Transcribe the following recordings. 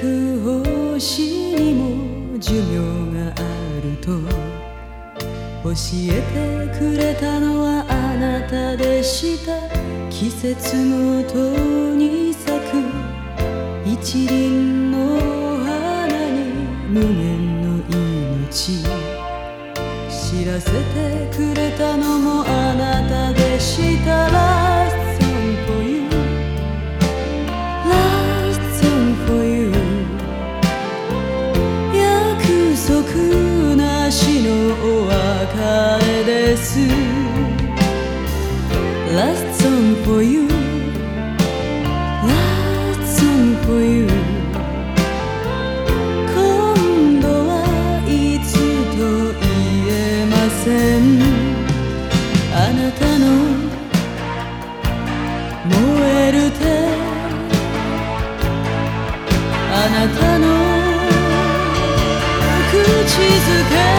く星にも寿命があると。教えてくれたのはあなたでした。季節ごとに咲く。一輪の花に無限の命。知らせてくれたのもあなた。別れです。Last song for you Last song for you 今度はいつと言えません。あなたの燃える手。あなたの口づけ。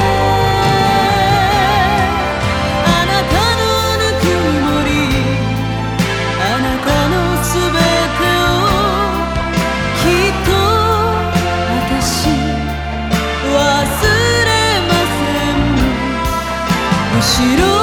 白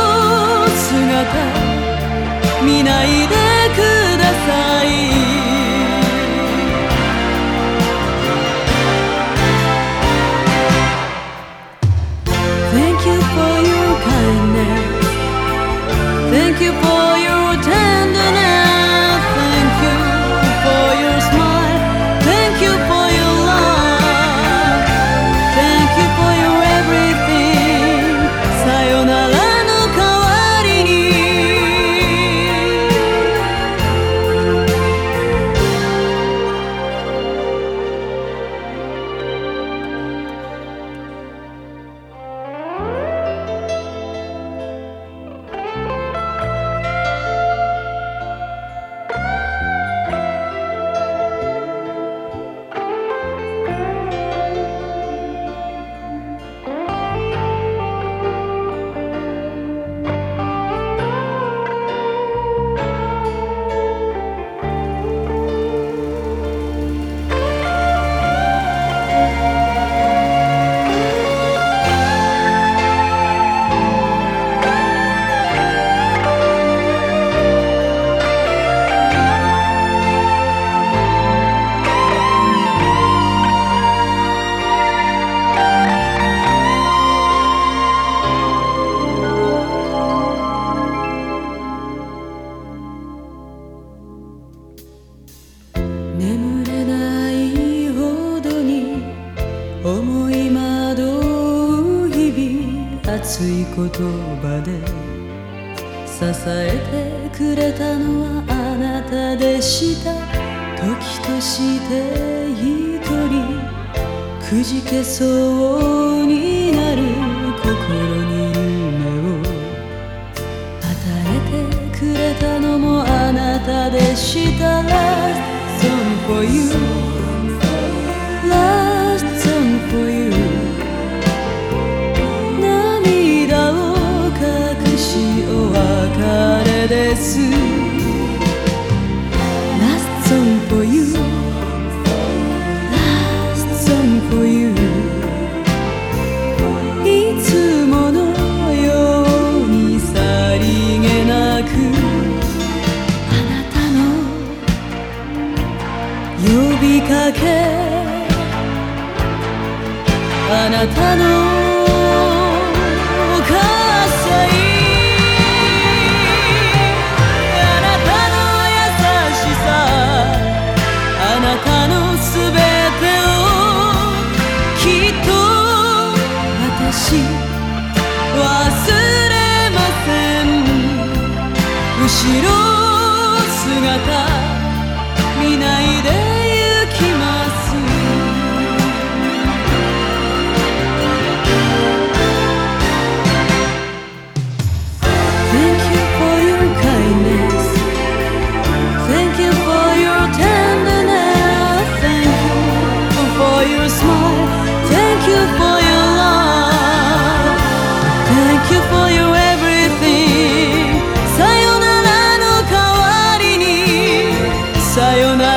熱い言葉で支えてくれたのはあなたでした時として一人くじけそうになる心に夢を与えてくれたのもあなたでした Song for you れです Last song for you Last song for you いつものようにさりげなくあなたの呼びかけあなたの後ろ姿見ないで sayonara.